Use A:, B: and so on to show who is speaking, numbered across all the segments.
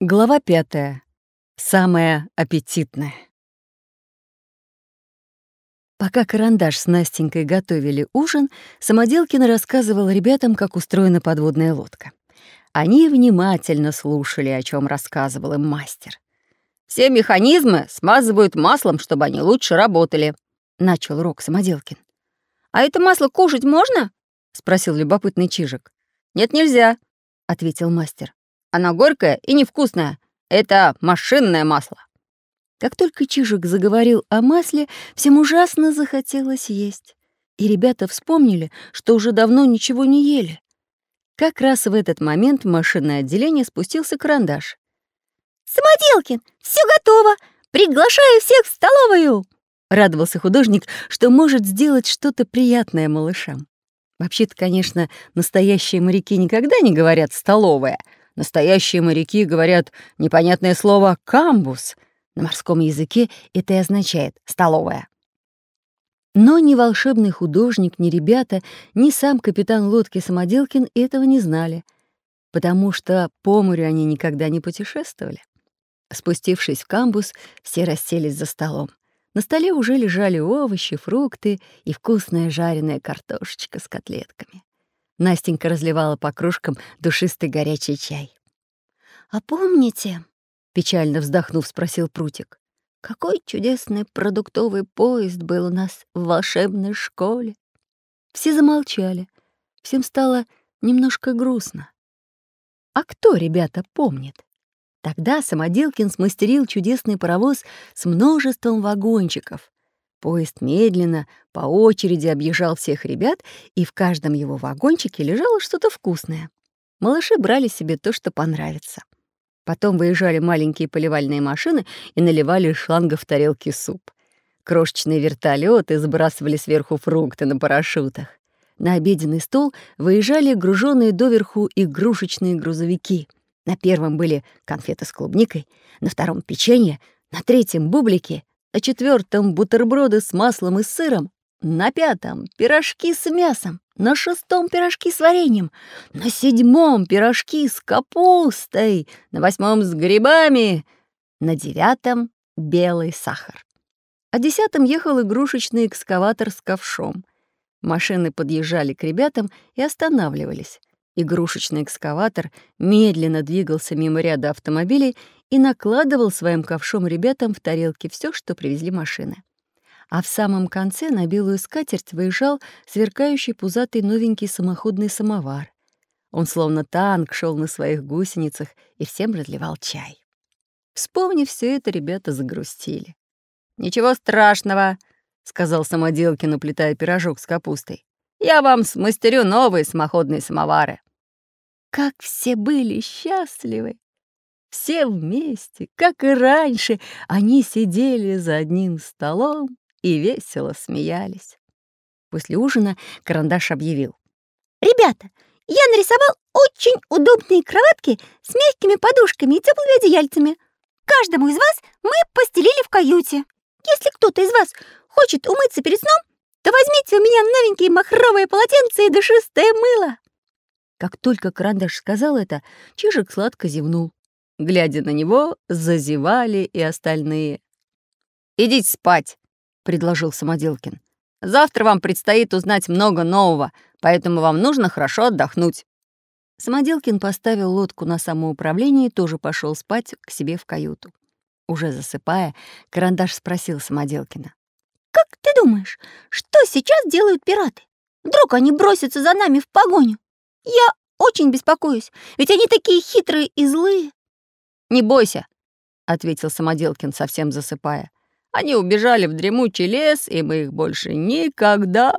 A: Глава пятая. Самая аппетитная. Пока Карандаш с Настенькой готовили ужин, Самоделкин рассказывал ребятам, как устроена подводная лодка. Они внимательно слушали, о чем рассказывал им мастер.
B: «Все механизмы смазывают маслом, чтобы они лучше работали», — начал Рок Самоделкин. «А это масло кушать можно?» — спросил любопытный Чижик. «Нет, нельзя», — ответил мастер. Оно горькое и невкусное. Это машинное масло».
A: Как только Чижик заговорил о масле, всем ужасно захотелось есть. И ребята вспомнили, что уже давно ничего не ели. Как раз в этот момент в машинное отделение спустился карандаш.
C: «Самоделкин, все готово! Приглашаю всех в столовую!»
A: Радовался художник, что может сделать что-то приятное малышам. Вообще-то, конечно, настоящие моряки никогда не говорят «столовая», Настоящие моряки говорят непонятное слово «камбус». На морском языке это и означает «столовая». Но ни волшебный художник, ни ребята, ни сам капитан лодки Самоделкин этого не знали, потому что по морю они никогда не путешествовали. Спустившись в камбус, все расселись за столом. На столе уже лежали овощи, фрукты и вкусная жареная картошечка с котлетками. Настенька разливала по кружкам душистый горячий чай.
C: «А помните?»
A: — печально вздохнув, спросил Прутик. «Какой чудесный продуктовый поезд был у нас в волшебной школе!» Все замолчали. Всем стало немножко грустно. А кто, ребята, помнит? Тогда Самоделкин смастерил чудесный паровоз с множеством вагончиков, Поезд медленно, по очереди объезжал всех ребят, и в каждом его вагончике лежало что-то вкусное. Малыши брали себе то, что понравится. Потом выезжали маленькие поливальные машины и наливали из шланга в тарелки суп. Крошечные вертолеты сбрасывали сверху фрукты на парашютах. На обеденный стол выезжали груженные доверху игрушечные грузовики. На первом были конфеты с клубникой, на втором — печенье, на третьем — бублики, на четвертом бутерброды с маслом и сыром, на пятом — пирожки с мясом, на шестом — пирожки с вареньем, на седьмом — пирожки с капустой, на восьмом — с грибами, на девятом — белый сахар. А десятом ехал игрушечный экскаватор с ковшом. Машины подъезжали к ребятам и останавливались. Игрушечный экскаватор медленно двигался мимо ряда автомобилей и накладывал своим ковшом ребятам в тарелки все, что привезли машины. А в самом конце на белую скатерть выезжал сверкающий пузатый новенький самоходный самовар. Он словно танк шел на своих гусеницах и всем разливал чай. Вспомнив все это, ребята загрустили.
B: «Ничего страшного», — сказал Самоделкин, уплетая пирожок с капустой. «Я вам смастерю новые самоходные самовары».
A: Как все были счастливы! Все вместе, как и раньше, они сидели за одним столом и весело смеялись. После ужина Карандаш объявил.
C: «Ребята, я нарисовал очень удобные кроватки с мягкими подушками и теплыми одеяльцами. Каждому из вас мы постелили в каюте. Если кто-то из вас хочет умыться перед сном, то возьмите у меня новенькие махровые полотенца и душистое мыло.
A: Как только Карандаш сказал это, Чижик сладко зевнул. Глядя на него, зазевали и остальные.
B: «Идите спать», — предложил Самоделкин. «Завтра вам предстоит узнать много нового, поэтому вам нужно хорошо отдохнуть».
A: Самоделкин поставил лодку на самоуправление и тоже пошел спать к себе в каюту. Уже засыпая, Карандаш спросил Самоделкина.
C: «Как ты думаешь, что сейчас делают пираты? Вдруг они бросятся за нами в погоню?» Я очень беспокоюсь, ведь они такие хитрые и злые.
B: Не бойся, ответил Самоделкин, совсем засыпая. Они убежали в дремучий лес, и мы их больше никогда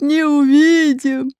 B: не увидим.